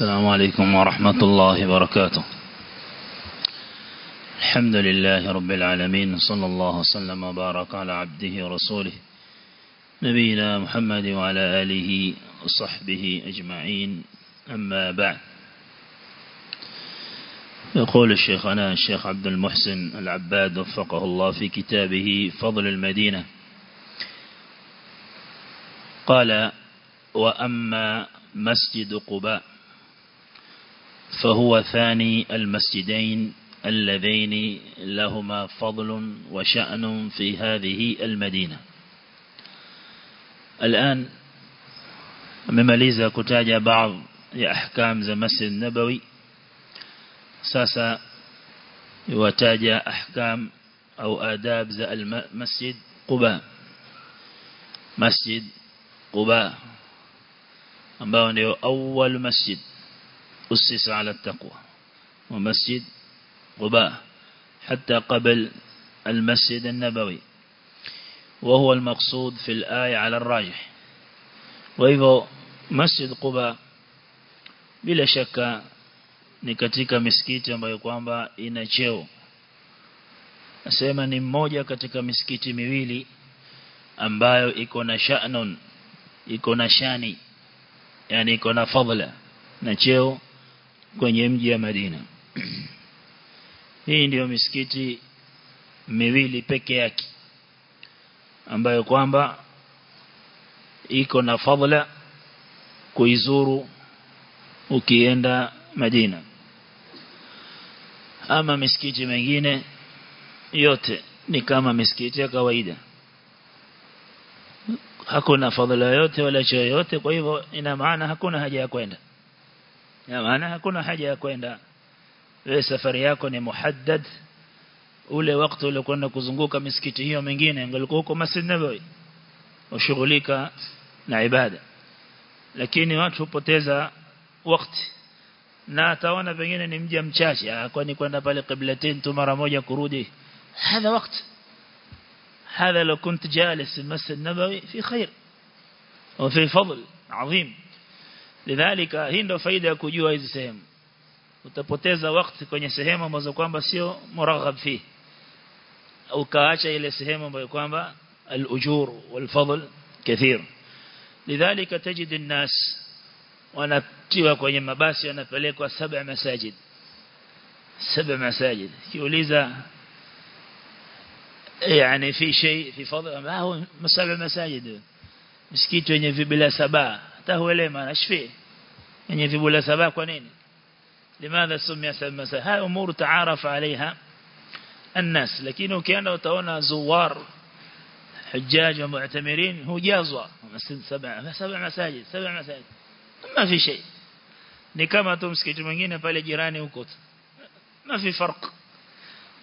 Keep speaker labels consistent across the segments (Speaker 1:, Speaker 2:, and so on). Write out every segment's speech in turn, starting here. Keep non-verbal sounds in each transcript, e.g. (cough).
Speaker 1: السلام عليكم ورحمة الله وبركاته. الحمد لله رب العالمين صلى الله وسلم وبارك على عبده ورسوله نبينا محمد وعلى آله وصحبه أجمعين أما بعد. يقول الشيخنا الشيخ عبد المحسن العباد وفقه الله في كتابه فضل المدينة قال وأما مسجد قباء فهو ثاني المسجدين اللذين لهما فضل وشأن في هذه المدينة. الآن مماليزة كتاجة بعض أحكام ذا النبوي ساسا وتاجة أحكام أو آداب ذا المسجد قباء. مسجد قباء. أنباوني أول مسجد. أسس على التقوى ومسجد قباء حتى قبل المسجد النبوي. وهو المقصود في الآية على الراجح. وإذا مسجد قباء بلا شك نكتك مسكيت ويقوم بإنجيو أسيما نموجة كتك مسكيت مويلي أمبايو إكونا شأن إكونا شاني يعني إكونا فضل. نجيو kwenye mji ya Madina. Hii ndiyo misikiti miwili peke yake ambayo kwamba iko na fadhila kuizuru ukienda Madina. Ama misikiti mengine yote ni kama misikiti ya kawaida. Hakuna fadhila yote wala cheo yote kwa hivyo ina maana hakuna haja ya kwenda ya maana hakuna haja ya kwenda. Wewe safari yako ni muhaddad. Ule wakati uliokwenda kuzunguka misikiti hiyo mingine angalikuwa huko Masjid Nabawi. Ushughulika na ibada. Lakini watu hupoteza wakati. Na ataona pengine ni mja mchache. Ah, kwani kwenda pale qiblatain tu mara moja kurudi? Hadha wakati. Hadha law kunt jalis masjid nabawi fi khair. Wa fi fadl azim lidhalika hii ndio faida ya kujua hizi sehemu. Utapoteza wakati kwenye sehemu ambazo kwamba sio muraghab fi. Ukaacha ile sehemu ambayo kwamba alujur walfadl kathir. Lidhalika tajid an-nas wanatiwa kwenye mabasi wanapelekwa saba masajid. Saba masajid. Kiuliza yani fi shay fi fadl ah, ma huwa masajid. Msikiti wenye vibila saba. تهو إلي ما نشفيه أن يذبوا لسباك ونين. لماذا سمي سبب مساء هاي أمور تعارف عليها الناس. لكنه كان تونا زوار حجاج ومعتمرين هو جازوا سبع سبع مساجد سبع مساجد. ما في شيء. نكما تومسك جمعينا بالي جيراني وكوت. ما في فرق.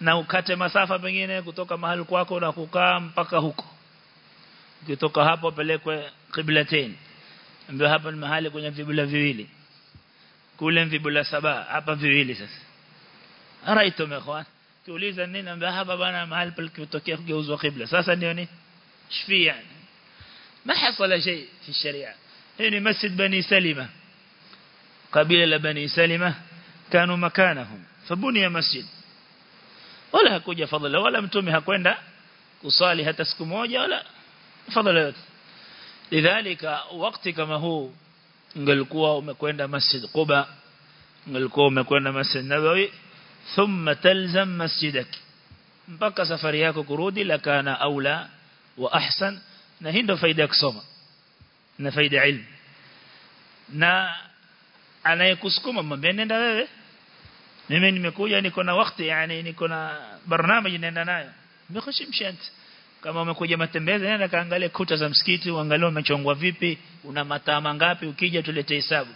Speaker 1: na ukate masafa pengine kutoka mahali kwako na kukaa mpaka huko. Ukitoka hapo pelekwe. Ndio hapa ni mahali kwenye vibula viwili kule vibula saba hapa viwili sasa araito mekwan kiuliza nini ambaye hapa bana mahali palipotokea kugeuzwa qibla sasa ndio ni shfi yani ما حصل شيء في الشريعة هنا مسجد بني سلمة قبيلة بني سلمة كانوا مكانهم فبني مسجد wala hakuja fadhila wala mtume hakwenda kusali hata siku moja wala fadhila yote lidhalika wakati kama huu ungelikuwa umekwenda masjid Quba ungelikuwa umekwenda masjid Nabawi thumma talzam masjidak. Mpaka safari yako kurudi lakana aula wa ahsan na hii ndio faida ya kusoma na faida ilmu. Na anayekusukuma mwambie nenda wewe. Mimi nimekuja niko na wakati yani niko na barnamiji naenda nayo. Mekhoshi mshant kama umekuja matembezi nenda kaangalia kuta za msikiti uangalie umechongwa vipi una mataa mangapi ukija tulete hesabu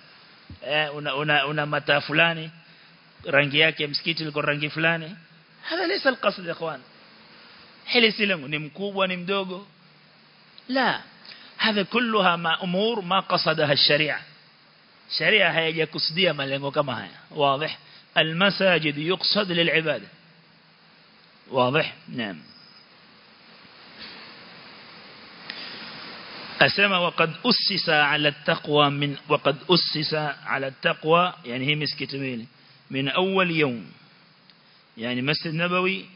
Speaker 1: eh, una, una, una mataa fulani rangi yake msikiti liko rangi fulani hada laysa alqasd ikhwan hili silangu ni mkubwa ni mdogo la كلها ما أمور ما قصدها الشريعة شريعة هي قصدية malengo kama haya واضح المساجد يقصد للعبادة واضح نعم أسمى وقد أسس على التقوى من وقد أسس على التقوى يعني هي مسكت من أول يوم. يعني مسجد نبوي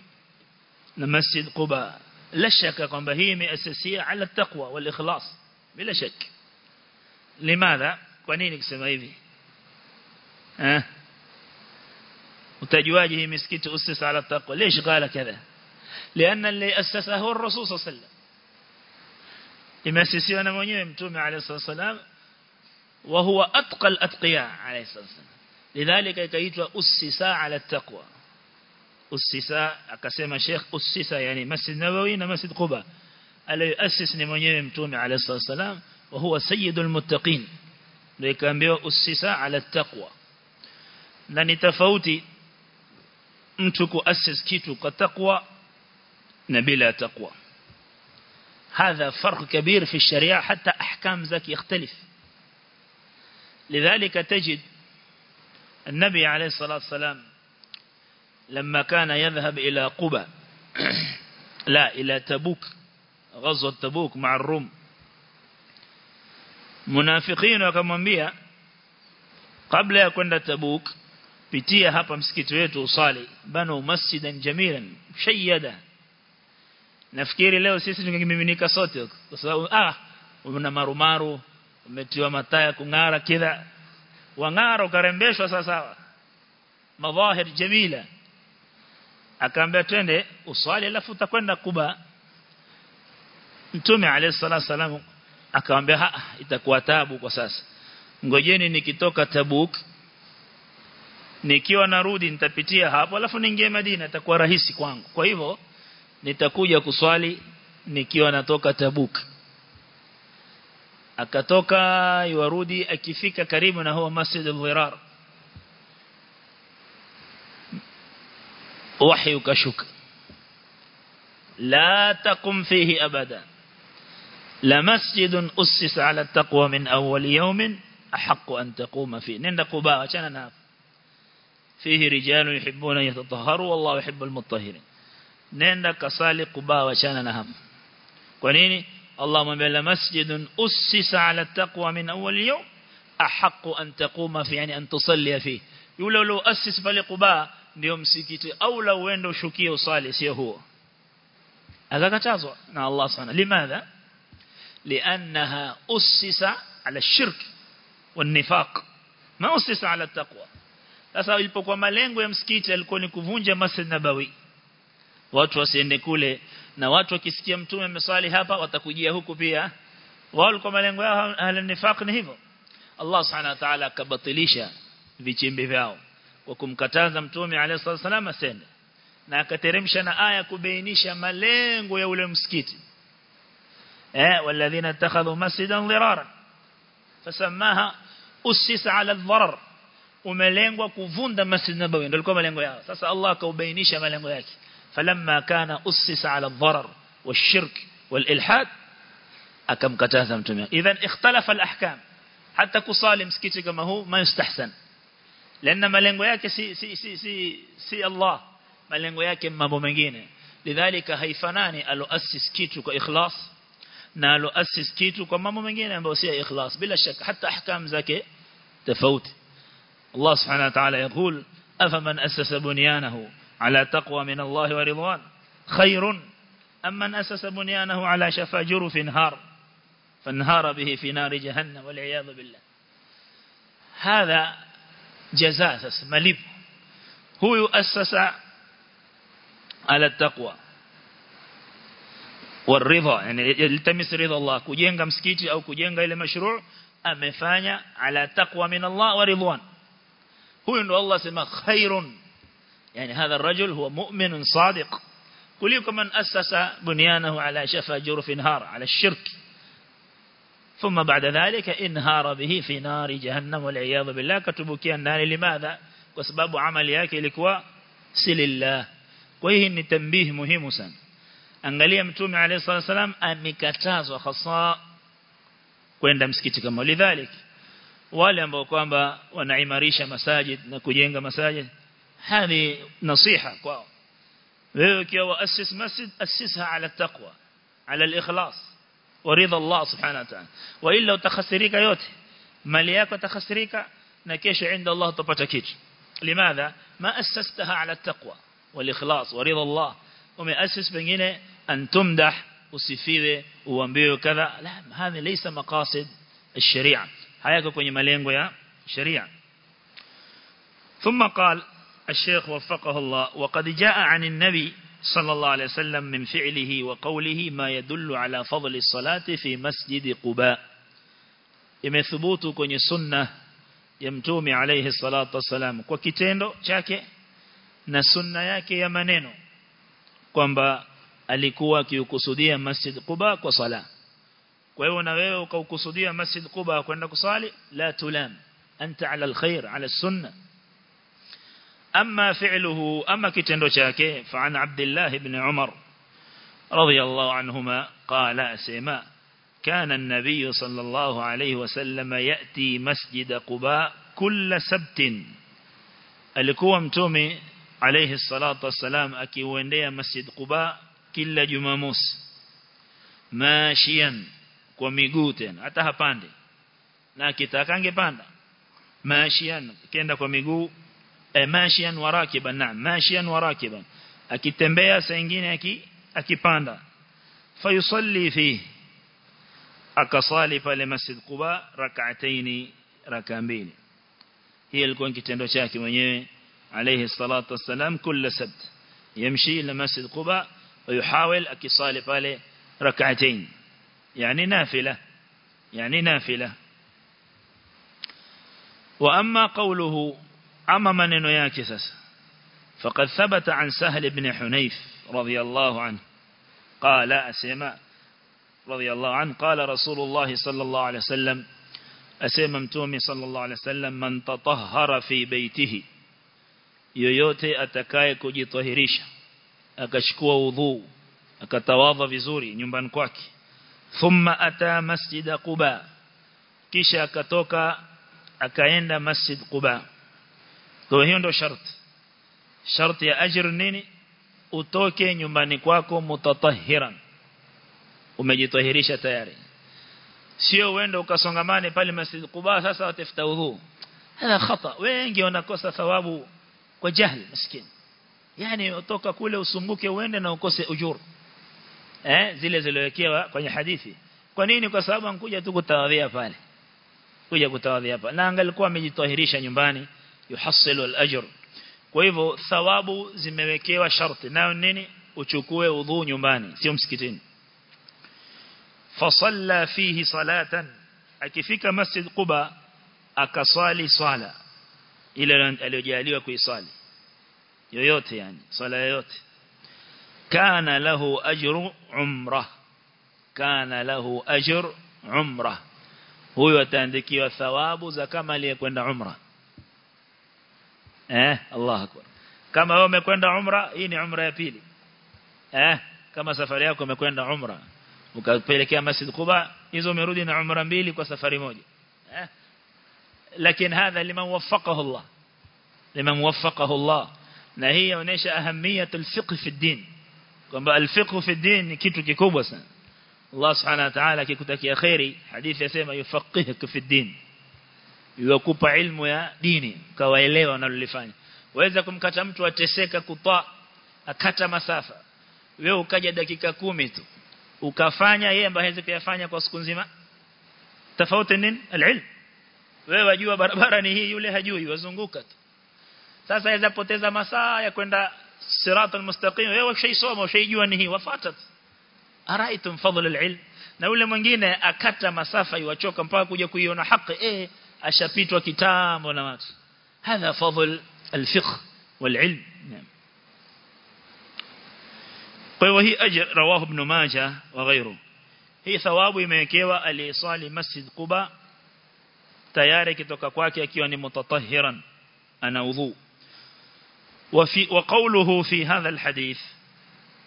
Speaker 1: لمسجد قباء. لا شك قم بهي مأسسية على التقوى والإخلاص بلا شك. لماذا؟ قنين اسمى ها؟ وتجواجه مسكت أسس على التقوى. ليش قال كذا؟ لأن اللي أسسه هو الرسول صلى الله عليه وسلم. imeasisiwa na mwenyewe mtume عليه الصلاة والسلام وهو أتقى الأتقياء عليه الصلاة والسلام لذلك ikaitwa usisa ala taqwa usisa akasema Sheikh usisa yani Masjid Nabawi na Masjid Quba aliyoasisi ni mwenyewe mtume عليه الصلاة والسلام وهو سيد المتقين ndio ikaambiwa usisa ala taqwa na ni tofauti mtu kuasisi kitu kwa taqwa na bila taqwa هذا فرق كبير في الشريعة حتى أحكام ذاك يختلف. لذلك تجد النبي عليه الصلاة والسلام لما كان يذهب إلى قبى (clears throat) لا إلى تبوك غزوة تبوك مع الروم. منافقين wakamwambia kabla ya kwenda Tabuk pitia hapa msikiti wetu usali banu masjidan jamilan nafikiri leo sisi tungemiminika sote kwa sababu ah una marumaru umetiwa mataya kungara kila. Wangara ukarembeshwa sawa madhahir jamila. Akaambia twende uswali alafu utakwenda kuba mtume alayhi salatu wasalam akamwambia itakuwa tabu kwa sasa. Ngojeni nikitoka tabuk. Nikiwa narudi nitapitia hapo alafu niingie Madina itakuwa rahisi kwangu. Kwa hivyo nitakuja kuswali nikiwa natoka Tabuk akatoka yuarudi akifika karibu na huwa Masjid al-Dhirar wahi ukashuka la taqum fihi abada la masjidun ussisa ala taqwa min awwal yawmin ahaqqu an taquma fihi nenda Quba achana na fihi rijalun yuhibbuna yatatahharu wallahu yuhibbul mutahhirin nenda kasali Quba wachana na hapo kwa nini Allah mwambia la masjidun ussisa ala taqwa min awwal yawm ahaqqu an taquma fi yani an tusalli fi yule ule uassis pale Quba ndio msikiti au la uende ushukie usali sio huo akakatazwa na Allah sana limadha لأنها أسس على الشرك والنفاق ما أسس على التقوى sasa ilipokuwa malengo ya msikiti yalikuwa ni kuvunja Masjid Nabawi watu wasiende kule. Na watu wakisikia mtume ameswali hapa watakujia huku pia. Wao kwa malengo yao ahli nifaq ni hivyo. Allah subhanahu wa ta'ala akabatilisha vichimbi vyao kwa kumkataza mtume alayhi salatu wasallam asende. Na akateremsha na aya kubainisha malengo ya ule msikiti. Eh walladhina ittakhadhu masjidan dhirara. Fasamaha usisa ala dharar umelengwa kuvunda masjid nabawi. Ndio ilikuwa malengo yao. Sasa Allah akaubainisha malengo yake فلما كان أسس على الضرر والشرك والإلحاد أكم كتاثم تمي إذن اختلف الأحكام. حتى كصالي مسكيتي كما هو ما يستحسن. لأن ملنغوياك سي, سي, سي, سي, سي الله ملنغوياك ما مجين لذلك هيفناني ألو أسس كيتو كإخلاص؟ نالو أسس كيتو كمامو مجين أبو سي إخلاص. بلا شك حتى أحكام زكي تفوت. الله سبحانه وتعالى يقول أفمن أسس بنيانه؟ على تقوى من الله ورضوان. خير أمن أسس بنيانه على شفا جرف هار فانهار به في نار جهنم والعياذ بالله. هذا جزاء مليب هو يؤسس على التقوى والرضا. يعني يلتمس رضا الله. كجينغا مسكيتي أو كجينغا إلى مشروع amefanya على تقوى من الله ورضوان. هو إن الله Allah خير يعني هذا الرجل هو مؤمن صادق. كليكم من أسس بنيانه على شفا جرف انهار على الشرك. ثم بعد ذلك انهار به في نار جهنم والعياذ بالله. كتبك النار لماذا؟ وسبب عملك لكوا سل الله. وهي التنبيه مهم سن. ان mtume alayhi عليه الصلاة والسلام hasa kwenda msikiti kama lidhalik wale ambao kwamba wanaimarisha masajid مساجد kujenga مساجد. هذه نصيحة. وأسس مسجد أسسها على التقوى على الإخلاص ورضا الله سبحانه وتعالى. وإلا تخسريك يوتي ملياك وتخسريك نكيش عند الله تبتكيج. لماذا؟ ما أسستها على التقوى والإخلاص ورضا الله. وما أسس بنجين أن تمدح وصفيذ وانبيه كذا. لا هذه ليس مقاصد الشريعة. هيا كوني ملينغو يا شريعة. ثم قال الشيخ وفقه الله وقد جاء عن النبي صلى الله عليه وسلم من فعله وقوله ما يدل على فضل الصلاة في مسجد قباء يمثبوتك يسنة يمتوم عليه الصلاة والسلام وكتين شاك نسنة ياك يمنين kwamba alikuwa akikusudia Masjid Quba kwa sala. Kwa hiyo na wewe ukakusudia Masjid Quba kwenda kusali la tulam anta ala alkhair ala sunnah. أما فعله أما كتنوشاك فعن عبد الله بن عمر رضي الله عنهما قال أسيما كان النبي صلى الله عليه وسلم يأتي مسجد قباء كل سبت. الكوام تومي عليه الصلاة والسلام أكي وندي مسجد قباء كل جماموس. ماشيا كوميقوت أتها باندي. ناكي تاكانجي باندي. ماشيا كيندا كوميقوت ماشيا وراكبا نعم ماشيا وراكبا أكي تنبيا سينجين أكي أكي باندا فيصلي فيه اكا أكصالي فالمسجد قبا ركعتين ركامبين هي الكون كي تنرشاك عليه الصلاة والسلام كل سبت يمشي إلى مسجد قبا ويحاول أكي صالي فالي ركعتين يعني نافلة يعني نافلة وأما قوله أما من نياكس فقد ثبت عن سهل بن حنيف رضي الله عنه. قال أسيما رضي الله عنه قال رسول الله صلى الله عليه وسلم أسيما امتومي صلى الله عليه وسلم من تطهر في بيته يويوتي أتكايك جطهريش أكشكو وضوء أكتواض بزوري نمبان كواك ثم أتى مسجد قباء كيش كتوكا أكايند مسجد قباء. Kwa hiyo ndio sharti. Sharti ya ajr nini? Utoke nyumbani kwako mutatahiran umejitahirisha tayari. Sio uende ukasongamane pale masjid Quba sasa watafuta udhu hana khata. Wengi wanakosa thawabu kwa jahl maskini. Yani utoka kule usumbuke uende na ukose ujur eh zile zilowekewa kwenye hadithi. Kwa nini? Kwa sababu ankuja tu kutawadhia pale. Kuja kutawadhia pale. Na angalikuwa amejitahirisha nyumbani yuhasilu al-ajr kwa hivyo thawabu zimewekewa sharti nayo nini uchukue udhu nyumbani sio msikitini fasalla fihi salatan akifika masjid quba akaswali swala ile aliyojaliwa kuiswali yoyote yani swala yoyote kana lahu ajru umrah kana lahu ajr umrah huyo ataandikiwa thawabu za kama aliyekwenda umra eh Allah akbar kama wewe umekwenda umra hii ni umra ya pili eh kama safari yako umekwenda umra ukapelekea Masjid Quba hizo umerudi na umra mbili kwa safari moja eh lakini hadha liman waffaqahu Allah liman waffaqahu Allah na hii inaonyesha ahamiyatul fiqh fi din kwamba al-fiqh fi din ni kitu kikubwa sana Allah subhanahu wa ta'ala akikutakia khairi hadithi yasema yufaqihuka fi din yukupa ilmu ya dini kawaelewa wanalolifanya. Waweza kumkata mtu ateseka kupa akata masafa. Wewe ukaja dakika kumi tu ukafanya yeye ambaye hawezi kuyafanya kwa siku nzima. Tofauti nini? Alilm. Wewe wajua barabara ni hii yule hajui wazunguka tu. Sasa aweza poteza masaa ya kwenda siratal mustaqim. Wewe ushaisoma ushaijua ni hii wafuata araitum fadl alilm na yule mwingine akata masafa iwachoka mpaka kuja kuiona haki eh أشابيت وكتاب ولا هذا فضل الفقه والعلم نعم. وهي أجر رواه ابن ماجة وغيره هي ثواب يمكيوى الإصال مسجد قبا تيارك تككواكي أكيوان متطهرا أنا وضوء وفي وقوله في هذا الحديث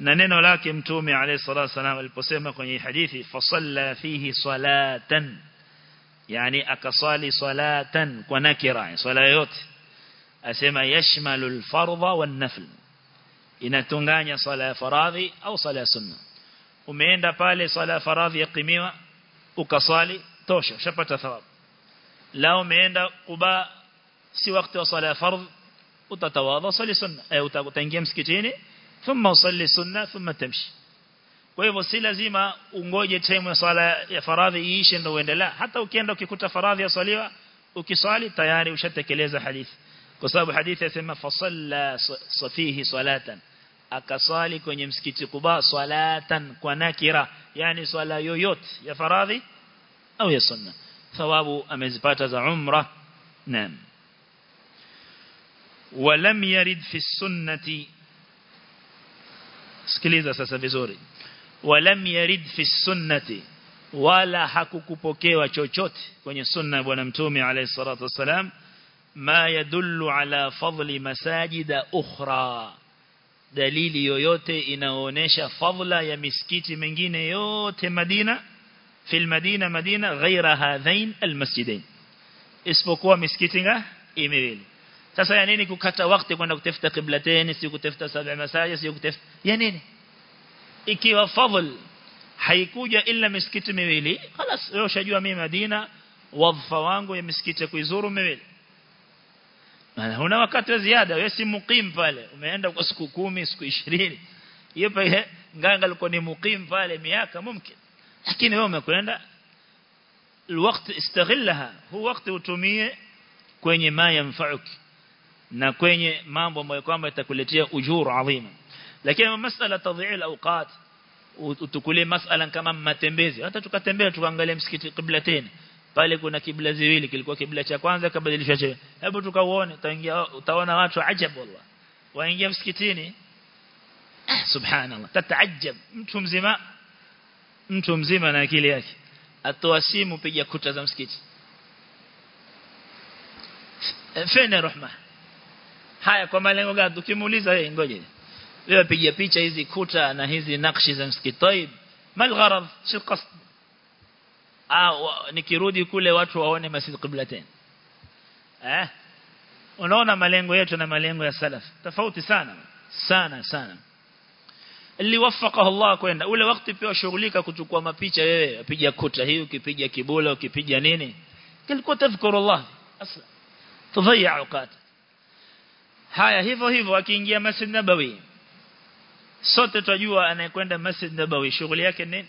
Speaker 1: ننن لكم تومي عليه الصلاة والسلام البسيمة في حديثي فصلى فيه صلاةً يعني أكصالي صلاة ونكرة صلاة يوت أسمى يشمل الفرض والنفل. إن تنغاني صلاة فراضي أو صلاة سنة. ومين دفالي صلاة فراضي قميوة أكصالي توشة شبت ثواب لو مين دقبا سي وقت صلاة فرض وتتواضى صلي سنة. أو تنجيم سكتيني ثم وصلي سنة ثم تمشي. Kwa hivyo si lazima ungoje time ya swala ya faradhi iishe ndio uendelea hata ukienda ukikuta faradhi ya swaliwa ukiswali tayari ushatekeleza hadithi kwa sababu hadithi yasema fasalla safihi salatan akaswali kwenye msikiti Quba salatan kwa nakira yani swala yoyote ya faradhi au ya sunna thawabu amezipata za umra naam ولم يرد في السنة sikiliza sasa vizuri ولم يرد في السنة ولا حكوكوكي وشوشوت كون السنة ونمتومي عليه الصلاة والسلام ما يدل على فضل مساجد أخرى. دليل يوتي إنهونيش فضل يا يمسكيت منجين يوتي مدينة في المدينة مدينة غير هذين المسجدين. اسبوكو مسكيتنا إيميل تسا يعنيني كتا وقت كنا كتفت قبلتين سيكو سبع مساجد سيكو تفت يعنيني ikiwa fadl haikuja ila misikiti miwili خلاص wewe ushajua mimi Madina wadhifa wangu ya misikiti kuizuru miwili maana huna wakati wa ziada wewe si muqim pale umeenda kwa siku kumi siku 20 hiyo pale (laughs) nganga alikuwa ni muqim pale miaka mumkin lakini wewe umekwenda الوقت استغلها هو وقت utumie kwenye ma yanfa'uk na kwenye mambo ambayo kwamba itakuletea ujuru adhima lakini masala tadhi'il awqat utukulie masala kama matembezi. Hata tukatembea tukaangalia msikiti kibla tena pale kuna kibla ziwili kilikuwa kibla cha kwanza kabadilishwa cha hebu tukauone utaingia utaona watu ajabu wallah. Waingia msikitini (clears throat) subhanallah tataajab mtu mzima mtu mzima na akili yake. Atoa simu piga kuta za msikiti. Fene rahma. Haya kwa malengo gani? Ukimuuliza yeye ngoje leo piga picha hizi kuta na hizi nakshi za msikiti. Mal gharad si qasd. Ah, nikirudi kule watu waone masjid qiblatain. Eh? Unaona malengo yetu na malengo ya salaf. Tofauti sana. Sana sana. Aliwafaka Allah kwenda. Ule wakati pia shughulika kuchukua mapicha wewe upiga kuta hii ukipiga kibula ukipiga nini. Kilikuwa tafkurullah asla. Tudhayya awqat. Haya hivyo hivyo akiingia masjid nabawi sote tunajua anayekwenda Masjid Nabawi shughuli yake nini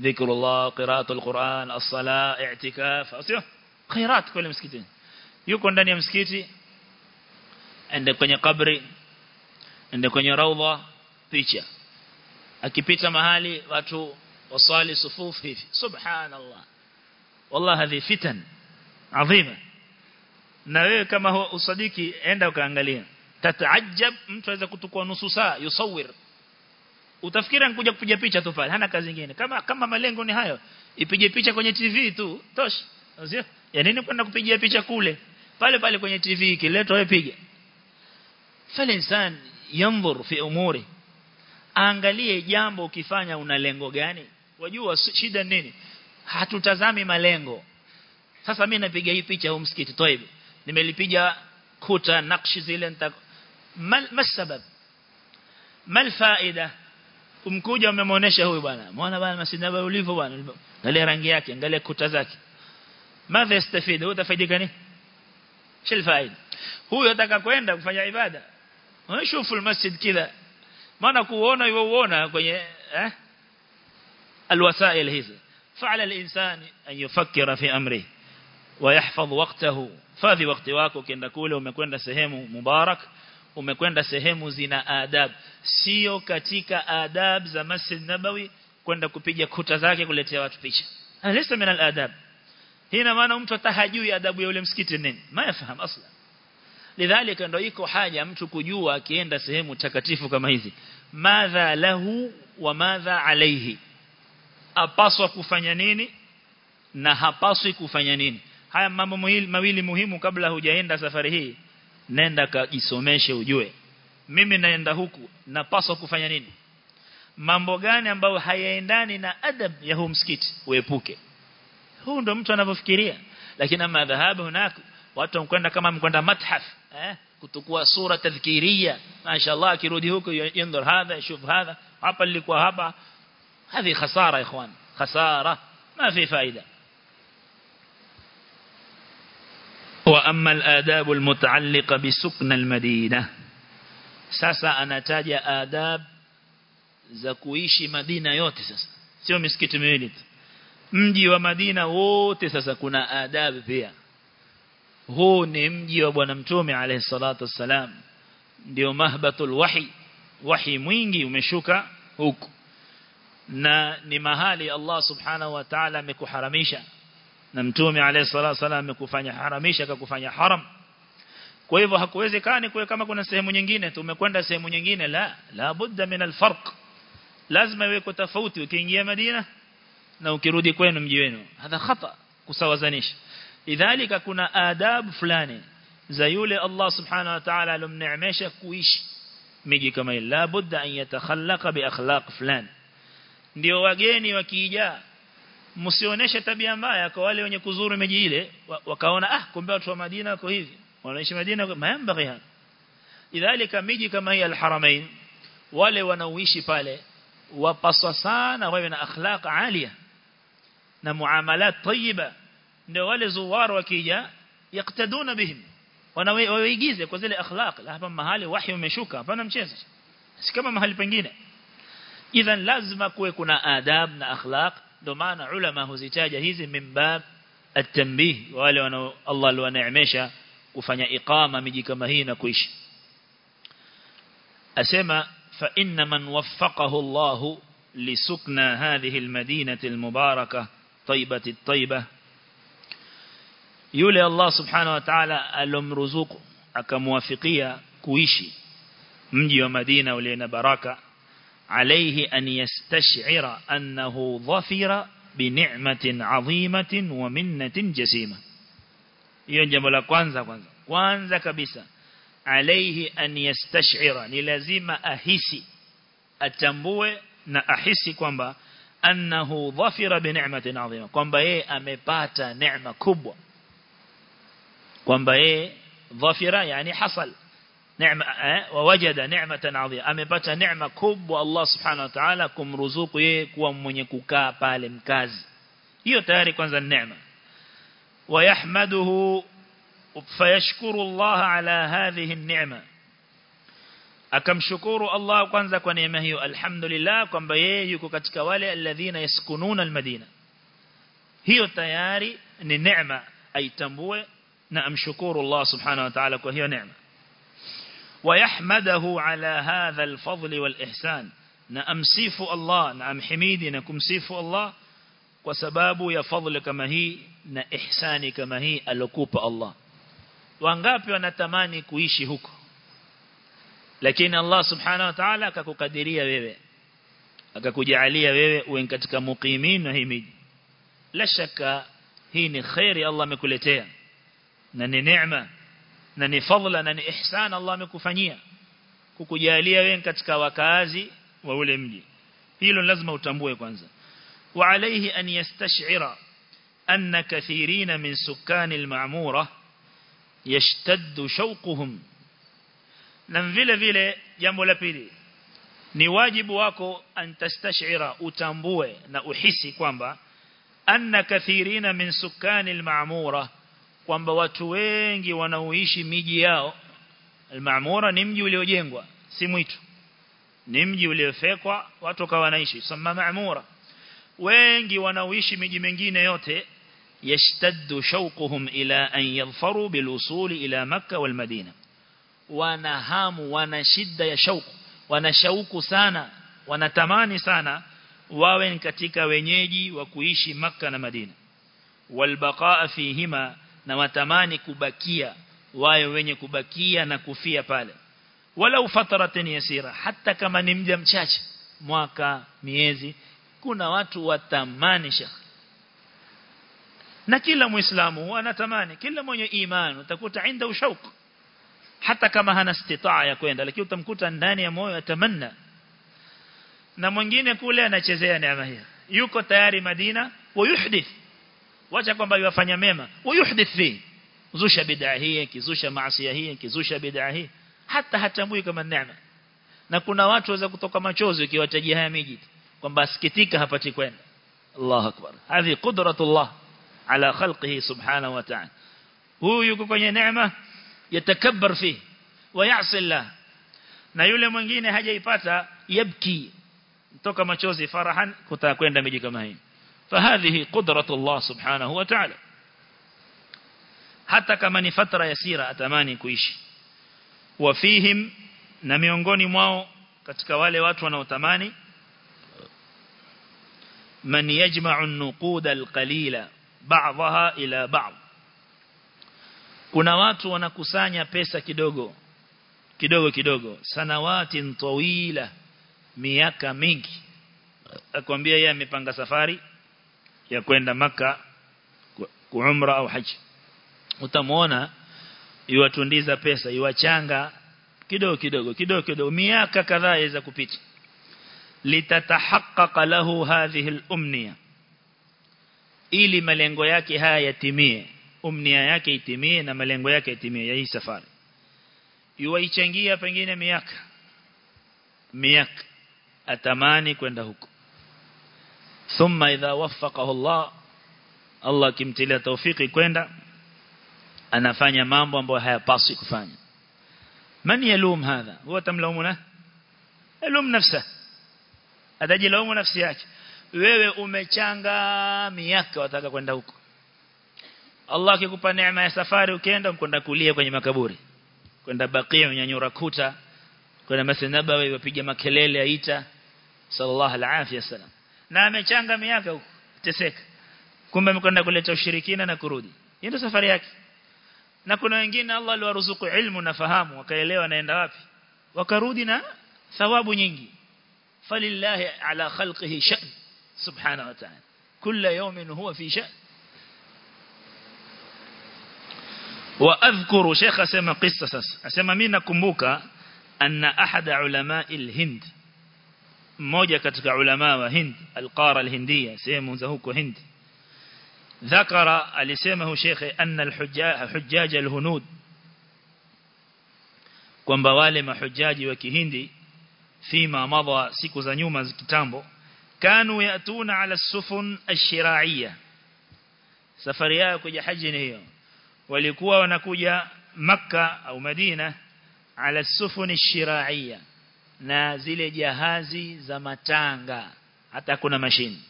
Speaker 1: dhikrullah qiraatul Qur'an as-sala i'tikaf sio? Khairat kule msikitini. Yuko ndani ya msikiti ende kwenye kabri ende kwenye raudha picha. Akipita mahali watu wasali sufufu hivi. Subhanallah. Wallah hadhi fitan adhima. Na wewe kama usadiki enda ukaangalia tataajab mtu aweza kutukua nusu saa yusawir utafikiri anakuja kupiga picha tu pale hana kazi nyingine. Kama kama malengo ni hayo ipige picha kwenye TV tu tosh sio ya nini kwenda kupigia picha kule? Pale pale kwenye TV kileto wewe piga. Fal insan yanzur fi umuri. Angalie jambo ukifanya una lengo gani? Wajua shida nini? Hatutazami malengo. Sasa mimi napiga hii picha huu msikiti toibu nimelipiga kuta nakshi zile nita mal masabab mal faida umkuja umemwonyesha huyu bwana muona bwana masinaba ulivyo bwana angalia rangi yake angalia kuta zake madha yastafidi huyo utafaidika nini shil faida huyo ataka kwenda kufanya ibada unashufu almasjid kila maana kuona hivyo uona kwenye eh alwasail hizi فعلى الإنسان أن يفكر في أمره ويحفظ وقته فاذي وقت wako kenda kule umekwenda sehemu mubarak umekwenda sehemu zina adab. Sio katika adab za Masjid Nabawi kwenda kupiga kuta zake kuletea watu picha. Alisa min aladab. Hii na maana mtu atahajui adabu ya ule msikiti nini. Mayafahamu asla lidhalika ndio iko haja mtu kujua akienda sehemu takatifu kama hizi. Madha lahu wa madha alayhi. Apaswa kufanya nini na hapaswi kufanya nini. Haya mambo mawili muhimu kabla hujaenda safari hii nenda kajisomeshe ujue. Mimi naenda huku napaswa kufanya nini? Mambo gani ambayo hayaendani na adab ya huu msikiti? Uepuke. Huu ndo mtu anavyofikiria. Lakini madhahabu dhahabu watu wanakwenda kama mkwenda mathaf eh kutukua sura tadhkiria mashaallah akirudi huko yendor hadha yashuf hadha. Hapa lilikuwa hapa. Hadi khasara ikhwan. Khasara. Ma fi faida? وأما الآداب المتعلقة بسكن المدينة ساسا أنا تاجع آداب زكويشي مدينة يوتي ساسا. سيو مسكت ميلت مجي ومدينة ووتي ساسا كنا آداب فيها. هون مجي وبنمتومي عليه الصلاة والسلام. ديو مهبط الوحي. وحي مينجي ومشوكا هوك نا نمهالي الله سبحانه وتعالى مكو حرميشا. Na mtume alayhi salatu wassalam amekufanya haramisha akakufanya haram kwa hivyo hakuwezekani kwa kama kuna sehemu nyingine tumekwenda sehemu nyingine la la budda min alfarq lazima iwe tofauti ukiingia Madina na ukirudi kwenu mji wenu hadha khata kusawazanisha idhalika kuna adab fulani za yule Allah subhanahu wa ta'ala alomneemesha kuishi miji kama ile la budda an yatakhallaqa bi akhlaq fulani ndio wageni wakija msioneshe tabia mbaya kwa wale wenye kuzuru miji ile wakaona ah kumbe watu wa Madina wako hivi wanaishi Madina mayambaghi hapa idhalika miji kama hii al-haramain wale wanaoishi pale wapaswa sana wawe na akhlaq alia na muamalat tayyiba ndio wale zuwar wakija yaktaduna bihim wanawaigize kwa zile akhlaq hapa mahali wahi umeshuka hapana mchezo si kama mahali pengine idhan lazima kuwe kuna adab na akhlaq ndio ulama huzitaja hizi mimbab at-tanbih wale wanao Allah aliwaneemesha kufanya iqama miji kama hii na kuishi. Asema fa inna man waffaqahu Allah lisukna hadhihi almadinati almubarakah tayyibati at-tayyibah yule Allah subhanahu wa ta'ala alomruzuku akamwafikia kuishi mji wa Madina ule na baraka alayhi an يستشعر أنه ظفر بنعمة عظيمة ومنة جسيمة. jasima لكوانزا jambo la kwanza عليه أن kabisa alayhi an أتنبوه na ahisi kwamba annahu dhafira bini'matin 'azima kwamba yeye amepata neema kubwa kwamba yeye dhafira yani نعمة ووجد نعمة عظيمة. أمي بات نعمة كب والله سبحانه وتعالى كم رزوق إيه؟ يكوى من يكوكا بالمكاز هيو تاري كونز النعمة. ويحمده فيشكر الله على هذه النعمة. أكم شكور الله كونز كونيما هيو الحمد لله كم بييكو كتكوالي الذين يسكنون المدينة. هيو تاري ننعمة أي تنبوي نعم شكور الله سبحانه وتعالى كو هيو نعمة. ويحمده على هذا الفضل والإحسان na amsifu Allah na amhimidi na kumsifu Allah kwa sababu ya fadhila kama hii na ihsani kama hii alokupa Allah wangapi wanatamani kuishi huko lakini Allah subhanahu wa ta'ala akakukadiria wewe akakujalia wewe uwe katika muqimin na hii miji la shaka hii ni khairi Allah amekuletea na ni neema na ni fadhila na ni ihsan Allah amekufanyia kukujalia wewe katika wakazi wa ule mji. Hilo lazima utambue kwanza. Wa alayhi an yastash'ira anna kathirin min sukani al-ma'mura yashtaddu shawquhum. Na vile vile jambo la pili ni wajibu wako antastashira utambue na uhisi kwamba anna kathirina min sukani al-ma'mura kwamba watu wengi wanaoishi miji yao al-ma'mura ni mji uliojengwa si mwitu. Ni mji uliofekwa watu kawa wanaishi sama ma'mura. Wengi wanaoishi miji mingine yote yashtaddu shauquhum ila an yadhfaru bil usuli ila makkah wal madina. Wana hamu wana shida ya shauku wana shauku sana wanatamani sana wawe katika wenyeji wa kuishi makka na Madina. Walbaqaa fihima na watamani kubakia wayo wenye kubakia na kufia pale. Wala ufataratin yasira hata kama ni mja mchache mwaka miezi kuna watu watamani shekh na kila muislamu anatamani kila mwenye imani utakuta inda ushauk hata kama hana istitaa ya kwenda lakini utamkuta ndani ya moyo atamanna. Na mwingine kule anachezea neema hiyo. Yuko tayari Madina wayuhdith wacha kwamba yafanya mema. Wayuhdith fi. Zusha bid'a hii kizusha maasi hii kizusha bid'a hii. Hata hatambui kama neema na kuna watu waweza kutoka machozi ukiwatajia haya miji kwamba asikitika hapati kwenda. Allahu akbar. Hadhi qudratullah ala khalqihi subhanahu wa ta'ala. Huyu yuko kwenye neema yatakabbar fi. Wayasi Allah. Na yule mwingine hajaipata yabki. Kutoka machozi farahan kutakwenda miji kama hii fahadhihi قدرة subhanahu سبحانه وتعالى. hata kama ni fatra yasira atamani kuishi wafihim na miongoni mwao katika wale watu wanaotamani man yajma'u an-nuqud al-qalila ba'daha ila ba'd. Kuna watu wanakusanya pesa kidogo kidogo kidogo sanawatin tawila miaka mingi. Akwambia yeye amepanga safari ya kwenda maka kuumra au haji. Utamuona yuwatundiza pesa yuwachanga kidogo kidogo kidogo kidogo miaka kadhaa yaweza kupita. Litatahaqqaqa lahu hadhihi al-umniya ili malengo yake haya yatimie umnia yake itimie na malengo yake yatimie ya hii safari. Yuwaichangia pengine miaka miaka atamani kwenda huko thumma idha waffaqahu Allah Allah kimtilia tawfiki kwenda anafanya mambo ambayo hayapaswi kufanya. Man yalum hadha? Huwa tamlaumuna alum nafsa. Atajilaumu nafsi yake. Wewe umechanga miaka wataka kwenda huko. Allah akikupa neema ya safari ukienda mkwenda kulia kwenye makaburi. Kwenda bakia unyanyura kuta. Kwenda Masjid Nabawi wapiga makelele aita sallallahu alaihi wasallam na amechanga miaka huko teseka kumbe amekwenda kuleta ushirikina na kurudi ndio safari yake na kuna wengine Allah aliwaruzuku ilmu na fahamu wakaelewa naenda wapi wakarudi na thawabu nyingi falillahi ala khalqihi sha'n subhanahu wa ta'ala kila yawmin huwa fi sha'n واذكر شيخ اسمع قصه sasa asema mimi nakumbuka anna ahada ulama al-hind موجة كتك علماء هند القارة الهندية سيمون زهوك هند ذكر اللي سيمه شيخ أن الحجاج الهنود كون بوالم حجاج وكهندي فيما مضى سيكو زنيوما كتامبو كانوا يأتون على السفن الشراعية سفرياء كجا حجنهي ولكوا ونكوا مكة أو مدينة على السفن الشراعية na zile jahazi za matanga. Hata kuna mashini.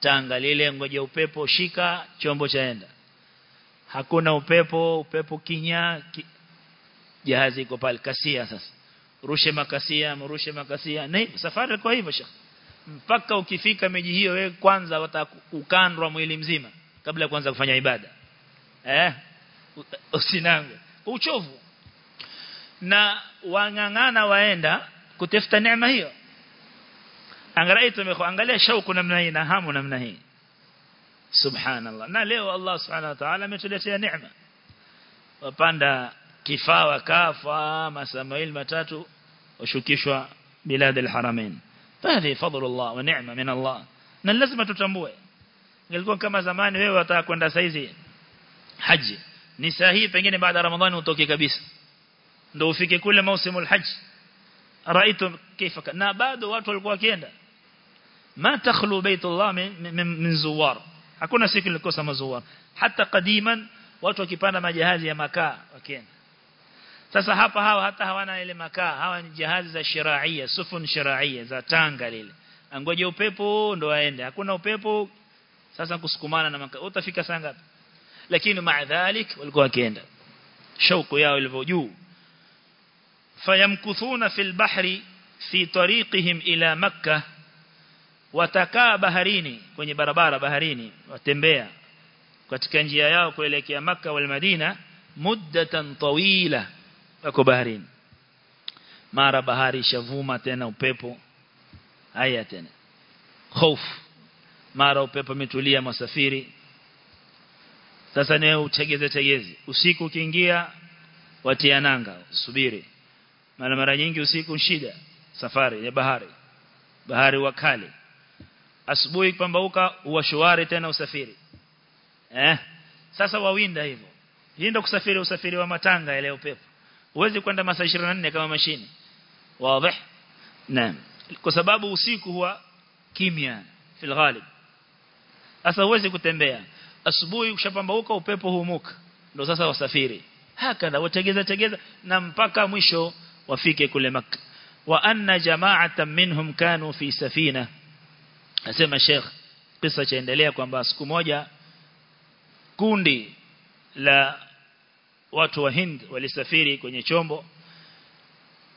Speaker 1: Tanga lile ngoja upepo shika chombo chaenda. Hakuna upepo upepo kinya ki... jahazi iko pale kasia sasa. Rushe makasia mrushe makasia. Na safari kwa hivyo shekh mpaka ukifika miji hiyo wewe kwanza watakukandwa mwili mzima kabla ya kuanza kufanya ibada. Eh? Usinangwe uchovu. Na wangangana waenda kutafuta neema hiyo. Angalia shauku namna hii na hamu namna hii. Subhanallah. Na leo Allah subhanahu wa ta'ala ametuletea neema. Wapanda kifawa kafa masamail matatu washukishwa bilad alharamain fadhi fadlullah wa neema min Allah. Na lazima tutambue. Ilikuwa kama zamani wewe wataka kwenda saizi haji. Ni sahihi pengine baada ya ramadhani utoke kabisa. Ndio ufike kule mausimul hajj raitu kaifa na bado watu walikuwa wakienda. Ma takhlu baitullah min zuwar. Hakuna siku nilikosa mazuwar hata kadiman watu wakipanda majahazi ya makaa wakienda. Sasa hapa hawa hata hawana ile makaa hawa ni jahazi za shiraia sufun shiraia za tanga lile. Angoje upepo ndo aende hakuna upepo. Sasa kusukumana na makaa utafika saa ngapi? Lakini maadhalik walikuwa wakienda. Shauku yao ilivyo fayamkuthuna fil bahri fi tariqihim ila makkah watakaa baharini kwenye barabara baharini watembea katika njia yao kuelekea maka wal Madina muddatan tawila wako baharini. Mara bahari shavuma tena upepo haya tena. Hofu. Mara upepo umetulia masafiri. Sasa ni utegeze tegeze usiku ukiingia watia nanga subiri mara mara nyingi usiku shida safari ya bahari bahari wakali asubuhi pambauka huwa tena usafiri. Eh sasa wawinda hivyo. Hii kusafiri usafiri wa matanga ile upepo. Uwezi kwenda masaa 24 kama mashine wazi. Naam. Kwa sababu usiku huwa kimya fil ghalib. Sasa huwezi kutembea. Asubuhi ukishapambauka upepo huumuka ndio sasa wasafiri. Hakadha wategeza tegeza na mpaka mwisho wafike kule maka wa anna jama'atan minhum kanu fi safina. Asema sheikh kisa chaendelea kwamba siku moja kundi la watu wa Hind walisafiri kwenye chombo.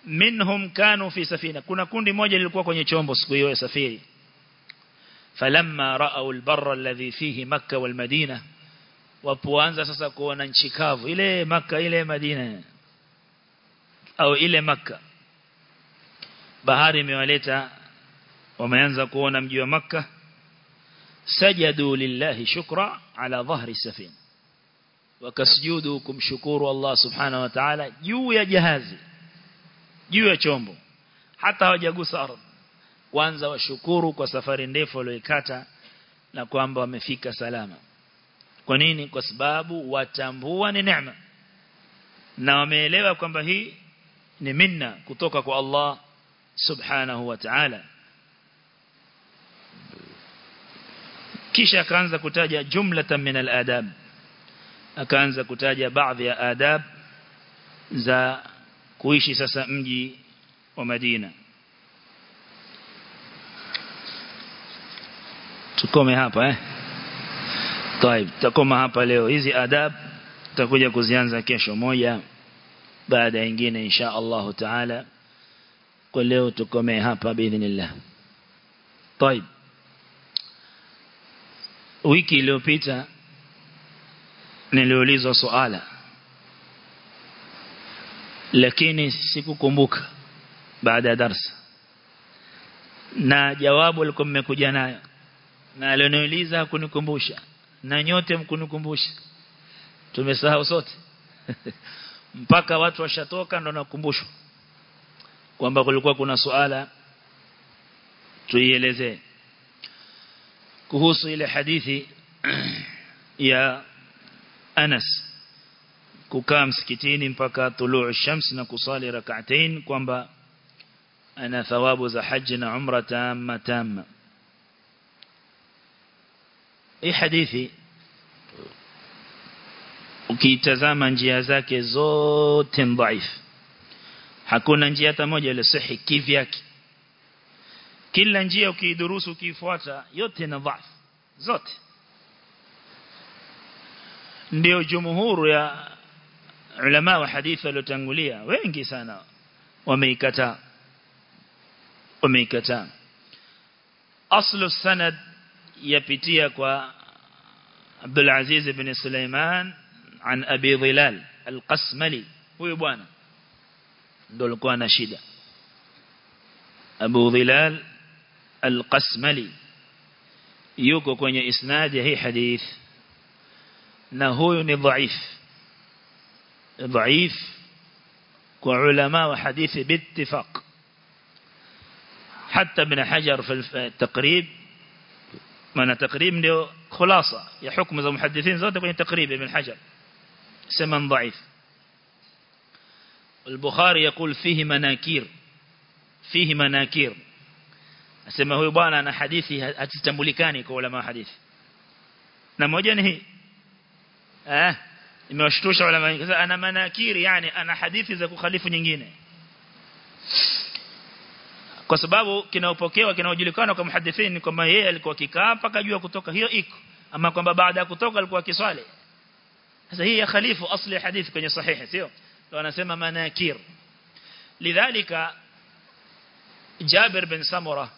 Speaker 1: Minhum kanu fi safina. Kuna kundi moja lilikuwa kwenye chombo siku hiyo ya safiri. Falamma rau albarra alladhi fihi makkah wal madina wapoanza sasa kuona nchi kavu. Ile maka ile madina au ile makka. Bahari imewaleta wameanza kuona mji wa makka. Sajadu lillahi shukra ala dhahri safina wakasjudu kumshukuru Allah subhanahu wa ta'ala juu ya jahazi juu ya chombo. Hata hawajagusa ardhi. Kwanza washukuru kwa safari ndefu walioikata na kwamba wamefika salama. Kwa nini? Kwa sababu watambua ni neema. Na wameelewa kwamba hii ni minna kutoka kwa Allah subhanahu wa ta'ala kisha akaanza kutaja jumlatan min al-adab akaanza kutaja baadhi ya adab za kuishi sasa mji wa Madina tukome hapa eh طيب takoma hapa leo hizi adab tutakuja kuzianza kesho moja baada ya nyingine insha Allah taala kwa leo tukome hapa biidhnillah طيب wiki iliyopita niliulizwa swala lakini sikukumbuka baada ya darasa na jawabu alikuwa mmekuja nayo na alioniuliza kunikumbusha na nyote mkunikumbusha tumesahau sote (laughs) mpaka watu washatoka ndo nakumbushwa kwamba kulikuwa kuna suala tuielezee. Kuhusu ile hadithi (clears throat) ya Anas kukaa msikitini mpaka tuluu shams na kusali rak'atain kwamba ana thawabu za haji na umra tamma tamma. Hii hadithi ukiitazama njia zake zote dhaif hakuna njia hata moja ile sahihi kivyake kila njia ukiidurusu ukiifuata yote na dhaif zote. Ndio jumhuru ya ulama wa hadithi waliotangulia wengi sana wameikataa wameikataa. Aslu sanad yapitia kwa Abdul Aziz ibn Sulaiman عن أبي ظلال القسملي. هو يبوانا دول كوانا شدة أبو ظلال القسملي. يوكو كوني إسناد هي حديث. نهوي ضعيف. ضعيف وعلماء وحديث باتفاق. حتى ابن حجر في التقريب من تقريب خلاصة. يحكم حكم محدثين زوجة كوني تقريب ابن حجر. sema dhaif al-Bukhari yakul fihi manakir. Fihi manakir. Asema huyu bwana ana hadithi hatitambulikani kwa ulama hadithi. Na moja ni eh imewashtusha ulama wengi. Sasa ana manakiri yani ana hadithi za kukhalifu nyingine. Kwa sababu kinaopokewa kinaojulikana kwa muhadithini kwamba yeye alikuwa kikaa mpaka jua kutoka. Hiyo iko. Ama kwamba baada ya kutoka alikuwa kiswali هي خليفة أصل الحديث كني صحيح سيو. وأنا سمع مناكير. لذلك جابر بن سمرة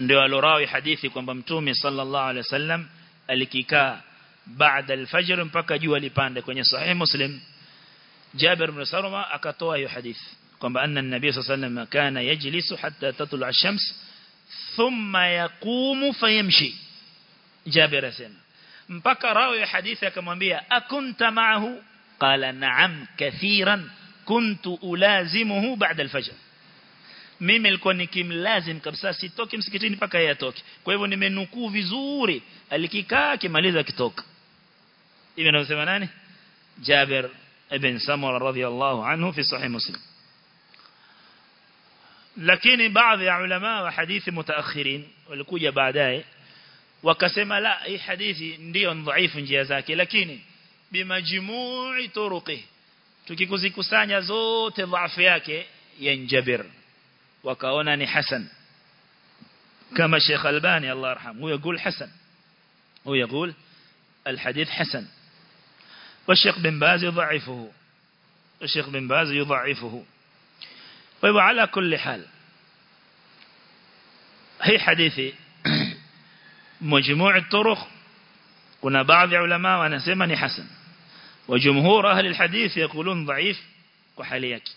Speaker 1: نقوله راوي حديثي كم بمتومي صلى الله عليه وسلم الكيكا بعد الفجر مبكى جوا لباند كني صحيح مسلم. جابر بن سمرة أكتوه يحديث كم بأن النبي صلى الله عليه وسلم كان يجلس حتى تطلع الشمس ثم يقوم فيمشي. جابر سمرة mpaka rawi ya hadithi akamwambia akunta ma'ahu qala na'am kathiran kuntu ulazimuhu ba'da al-fajr mimi nilikuwa nikimlazim kabisa sitoki msikitini mpaka yeye atoke kwa hivyo nimenukuu vizuri alikikaa kimaliza kitoka hivi anasema nani Jabir ibn Samura radhiyallahu anhu fi sahih muslim lakini baadhi ya ulama wa hadithi mutaakhirin walikuja baadaye wakasema la hii hadithi ndio dhaifu njia zake lakini bimajmu'i turuqi tukikuzikusanya zote dhaifu yake yanjabir wakaona ni hasan kama Sheikh Albani Allah yarham huyo يقول حسن هو يقول الحديث حسن والشيخ بن باز يضعفه الشيخ بن باز يضعفه طيب على كل حال هي حديثي majmu'u turuq kuna baadhi ya ulama wanasema ni hasan wa jumhur ahli alhadith yaqulun dhaif kwa hali yake.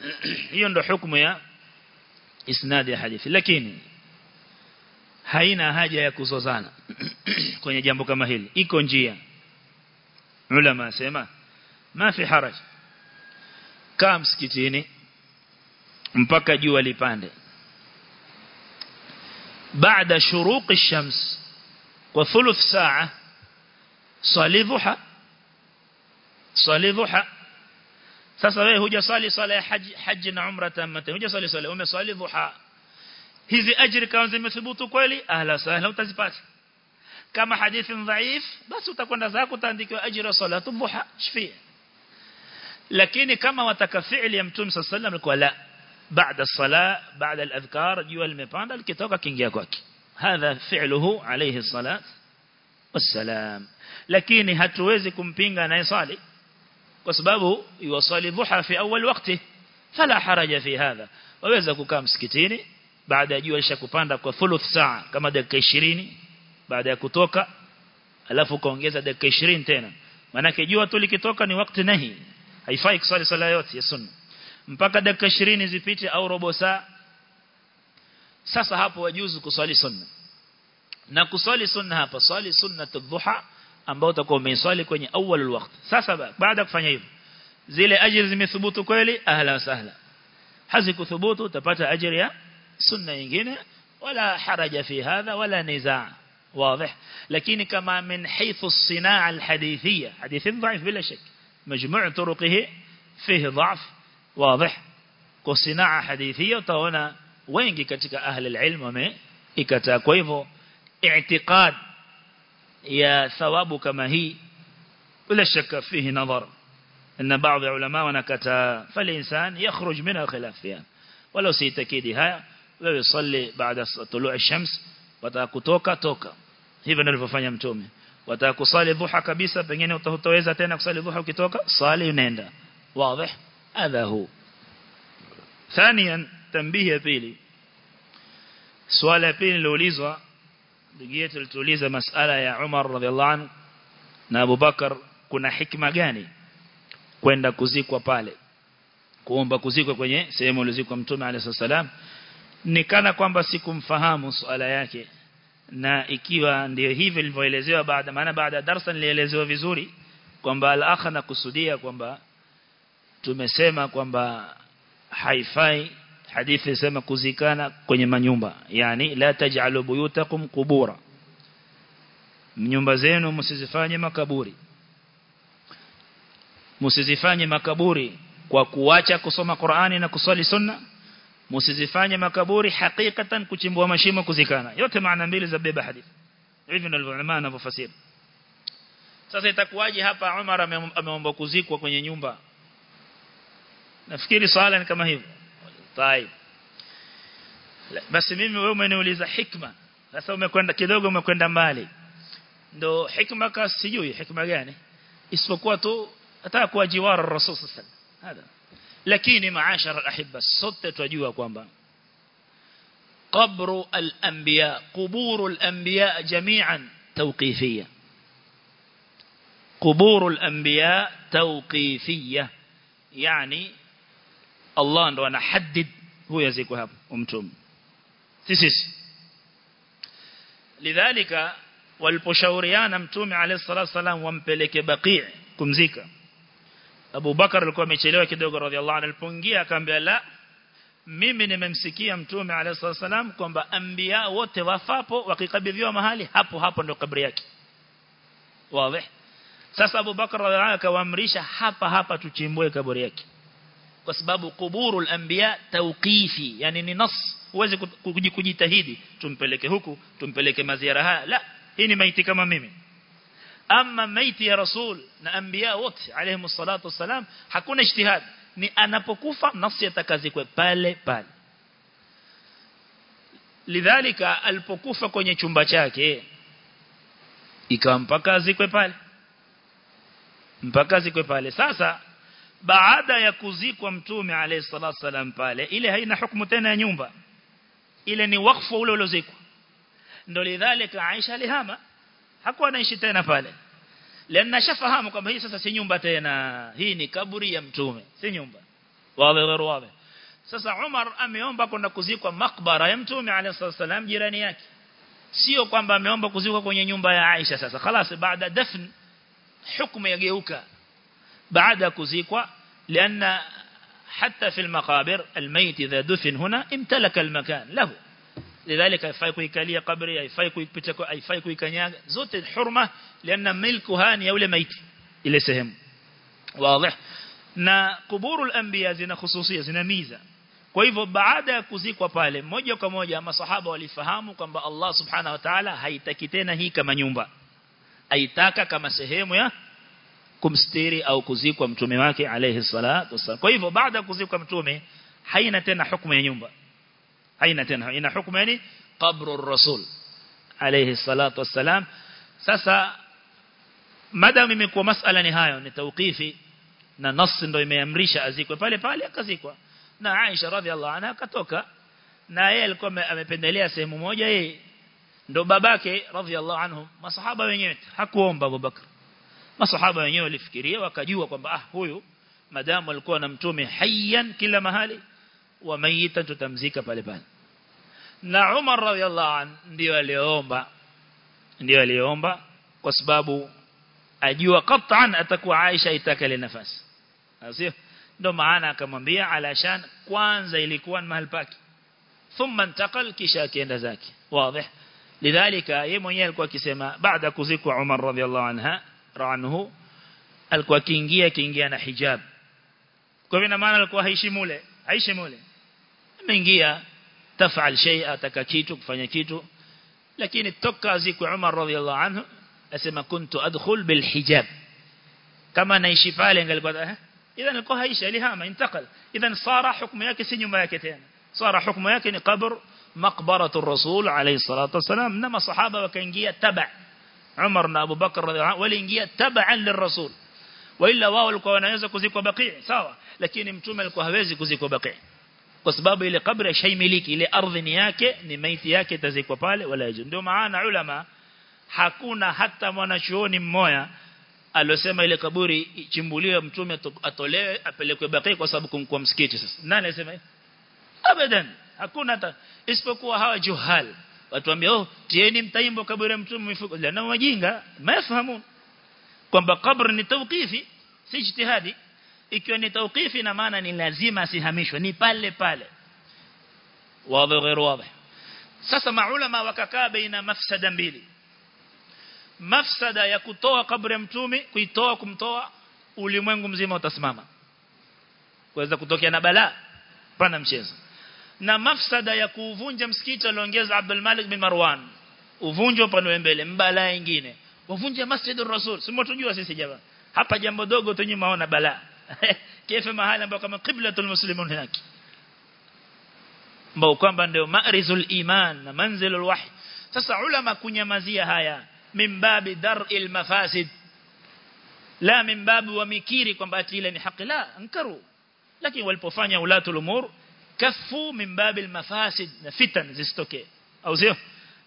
Speaker 1: (clears throat) Hiyo ndo hukumu ya isnad ya hadithi. Lakini haina haja ya kuzozana (clears throat) kwenye jambo kama hili. Iko njia. Ulama asema ma fi haraj? Kaa msikitini mpaka jua lipande. بعد شروق الشمس وثلث ساعة صلي ضحى صلي ضحى سأصلي هو صلي صلي حج حج نعمرة متن هو صلي صلي. أم صلي ضحى هذي أجر كان زي مثبوط قولي أهلا سهلا وتزبط. كما حديث ضعيف بس تكون ذاك وتنديك أجر صلاة ضحى شفيه لكن كما وتكفي علي متن سأصلي لا baada sala baada al-adhkar jua limepanda likitoka kiingia kwake. hadha fi'luhu alayhi salat wassalam lakini hatuwezi kumpinga anayesali kwa sababu yuwasali dhuha fi awwal waqti. Fala haraja fi hadha. Waweza kukaa msikitini baada ya jua lishakupanda kwa thuluth saa kama dakika 20 baada ya manake jua tu ni wakati nahi. Haifai kusali sala yote ya sunna. Mpaka dakika 20 zipite au robo saa sasa hapo wajuzu kuswali sunna na kuswali sunna hapa swali sunna dhuha ambao utakuwa umeiswali kwenye awal wakati sasa baada kufanya hivyo zile ajira zimethubutu kweli ahla sahla hazikuthubutu utapata ajira ya sunna nyingine wala haraja fi hadha wala nizaa واضح لكن كما من حيث الصناعة الحديثية حديث ضعيف بلا شك مجموع طرقه فيه ضعف واضح؟ كصناعة حديثية وتونا وين كتك أهل العلم ومي؟ إكتاكويفو اعتقاد يا ثواب كما هي ولا شك فيه نظر. إن بعض علماء ونكتا فالإنسان يخرج منها خلاف فيها. ولو سيتكيدها لو يصلي بعد طلوع الشمس وتاكو توكا توكا. هيفن الففن يمتومي وتاكو صالي ضحى كبيسة بنيني وتهتويزة تينك صالي ضحى وكي توكا صالي ينين واضح؟ هذا هو ثانيا تنبيه pili swala ya pili liloulizwa ndugu yetu alituuliza masala ya Umar radhiallahu anhu na Abu Bakar kuna hikma gani kwenda kuzikwa pale kuomba kuzikwa kwenye sehemu ilizikwa mtume alayhi salam ni kana kwamba sikumfahamu swala yake na ikiwa ndio hivi ilivyoelezewa baada maana baada ya darasa nilielezewa vizuri kwamba al-akha nakusudia kwamba tumesema kwamba haifai hadithi sema kuzikana kwenye manyumba. Yani la taj'alu buyutakum qubura. Nyumba zenu msizifanye makaburi. Msizifanye makaburi kwa kuacha kusoma Qur'ani na kusali sunna. Msizifanye makaburi hakikatan kuchimbua mashimo kuzikana. Yote maana mbili za beba hadithi. Hivi ndivyo ulama wanavyofasiri sasa itakuwaje hapa Umar ameomba kuzikwa kwenye nyumba nafikiri swala ni kama hivyo طيب basi mimi wewe umeniuliza hikma sasa umekwenda kidogo umekwenda mbali ndo hikma ka sijui hikma gani isipokuwa tu hata kwa jiwara rasul sallallahu hada lakini maashara ahibba sote tunajua kwamba قبر الأنبياء قبور الأنبياء جميعا توقيفية قبور الأنبياء توقيفية يعني Allah ndo anahadid huyo aziko hapo umtume. Sisi. Lidhalika waliposhauriana mtume alayhi salatu wasallam wampeleke baqi' kumzika. Abu Bakar alikuwa amechelewa kidogo radhiallahu anhu. Alipoingia akamwambia la mimi nimemsikia mtume alayhi salatu wasallam kwamba anbiya wote wafapo wakikabidhiwa mahali hapo hapo ndo kabri yake. Wazi sasa Abu Bakar radhiallahu akawaamrisha hapa hapa tuchimbwe kaburi yake kwa sababu kuburul anbiya tawqifi yani ni nas. Huwezi kujitahidi tumpeleke huku tumpeleke maziara haya. La hii ni maiti kama mimi. Ama maiti ya rasul na anbiya wote alayhi salatu wasalam hakuna ijtihad ni anapokufa nafsi atakazikwe pale pale. Lidhalika alipokufa kwenye chumba chake ikawa mpaka azikwe pale. Mpaka azikwe pale. Sasa baada ya kuzikwa mtume alayhi salatu wasalam pale ile haina hukumu tena ya nyumba ile ni wakfu ule uliozikwa ndio lidhalika Aisha alihama hakuwa anaishi tena pale lana shafahamu kwamba hii sasa si nyumba tena hii ni kaburi ya mtume si nyumba wawe wawe wawe sasa Umar ameomba kwenda kuzikwa makbara ya mtume alayhi salam jirani yake sio kwamba ameomba kuzikwa kwenye nyumba ya Aisha sasa خلاص baada dafn hukumu yageuka بعد كزيكوا لأن حتى في المقابر الميت إذا دفن هنا امتلك المكان له. لذلك يفايكو يكالي قبري يفايكو يكبتكو يفايكو يكنياغ زوت الحرمة لأن ملكها يولي ميت. إلي سهم واضح. نا قبور الأنبياء زنا خصوصية زنا ميزة. كويفو بعد كزيكوا بالي موجة كموجة ما صحابة وليفهاموا كمبا الله سبحانه وتعالى هيتكتين هي كما نيومبا. أي تاكا كما سهم يا kumstiri au kuzikwa mtume wake alayhi salatu wasallam kwa hivyo baada ya kuzikwa mtume haina tena hukumu ya nyumba. Haina tena ina hukumu yani qabru rasul alayhi salatu wasallam sasa madam imekuwa masala ni hayo ni tawqifi na nas ndio imeamrisha azikwe pale pale akazikwa. Na Aisha radhiallahu anha akatoka na yeye alikuwa amependelea sehemu moja yeye. Ndo babake radhiallahu anhu masahaba wenyewe hakuomba Abubakar masahaba wenyewe walifikiria wakajua kwamba ah huyu madamu alikuwa na mtume hayyan kila mahali wa mayitan tutamzika pale pale. Na Umar radhiallahu an ndio aliomba ndio aliomba kwa sababu ajua qat'an atakuwa Aisha itaka ile nafasi. Sio ndio maana akamwambia alashan kwanza ilikuwa mahali pake. Thumma intakal kisha akienda zake. Wazi. Lidhalika yeye mwenyewe alikuwa akisema baada kuzikwa Umar radhiallahu anha anhu alikuwa akiingia kiingia na hijab kwa hivyo maana alikuwa haishi mule haishi mule ameingia tafal shay ataka kitu kufanya kitu lakini toka azikwa Umar radhiallahu anhu asema kuntu adkhul bil hijab kama naishi pale ingalikuwa إذا القوا هيش لهما انتقل إذا صار حكم yake si nyumba yake tena صار حكم yake ni qabr مقبرة الرسول عليه الصلاة والسلام نما صحابة وكانجيا تبع عمر na Abu Bakar radhiallahu waliingia tab'an lirrasul wala wao walikuwa wanaweza kuzikwa baqi sawa lakini mtume alikuwa hawezi kuzikwa baqi kwa sababu ile kabri shaimiliki ile ardhi ni yake ni maiti yake itazikwa pale wala yaju ndio maana ulama hakuna hata mwanachuoni mmoja alosema ile kaburi ichimbuliwe mtume atolewe apelekwe baki kwa sababu kumkuwa msikiti sasa nani anasema abadan hakuna hata isipokuwa hawa juhal watuambia oh tieni mtaimbo kaburi ya mtume mifuko na wajinga mafahamu kwamba kaburi ni tawqifi si ijtihadi. Ikiwa ni tawqifi na maana ni lazima sihamishwe ni pale pale. Wazi ghairu wazi. Sasa maulama wakakaa baina mafsada mbili. Mafsada ya kutoa kaburi ya mtume kuitoa kumtoa ulimwengu mzima utasimama. Kuweza kutokea na balaa pana mchezo na mafsada ya kuvunja msikiti aliongeza Abdul Malik bin Marwan. Uvunjo upande mbele mbala nyingine. Wavunja Masjidur Rasul. Simo tujua sisi jamaa? Hapa jambo dogo tu nyuma ona balaa. (laughs) Kefe mahali ambapo kama qiblatul muslimun haki. Ambao kwamba ndio ma'rizul iman na manzilul wahy sasa ulama kunyamazia haya. Mimbabi dar'il mafasid. La mimbabi wamikiri kwamba ati ile ni haki. La ankaru. Lakini walipofanya ulatul umur kafu min babil mafasid na fitan zisitokee. Au sio?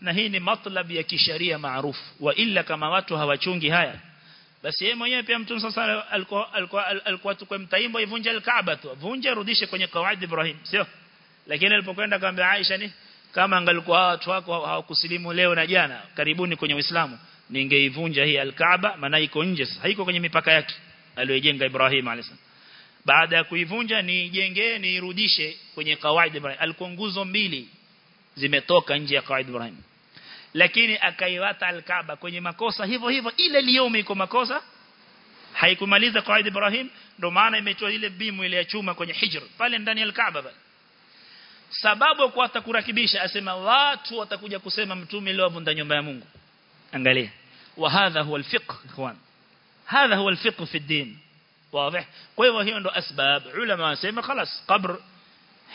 Speaker 1: Na hii ni matlab ya kisharia maarufu. Wa illa kama watu hawachungi haya. Basi yeye mwenyewe pia mtume sasa alikuwa alikuwa alikuwa tukwe mtaimbo ivunje al-Kaaba tu. Vunje rudishe kwenye kawaid Ibrahim. Sio? Lakini alipokwenda kaambia Aisha ni kama angalikuwa watu wako hawakusilimu leo na jana karibuni kwenye Uislamu ningeivunja hii al-Kaaba maana iko nje haiko kwenye mipaka yake aliyojenga Ibrahim alayhisalam baada ya kuivunja nijengee niirudishe kwenye kawaida Ibrahim. Alikuwa nguzo mbili zimetoka nje ya kawaida Ibrahim. Lakini akaiwata al-Kaaba kwenye makosa hivyo hivyo. Ile liyomi iko makosa haikumaliza kawaida Ibrahim. Ndio maana imetoa ile bimu ile ya chuma kwenye hijr pale ndani ya alkaaba sababu kwa atakurakibisha asema watu watakuja kusema mtume leo avunda nyumba ya Mungu. Angalia. Wa hadha huwa alfiqh ikhwan. Hadha huwa alfiqh fi din واضح؟ فايوه هيو ndo asbab ulama wasema خلاص قبر.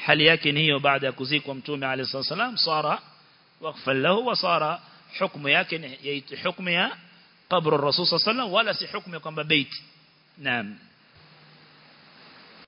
Speaker 1: hali yake ni hiyo baada ya عليه الصلاة والسلام؟ صار وقفا له وصار حكم yake ni قبر الرسول صلى الله عليه وسلم ولا si hukumu kwamba بيت نعم.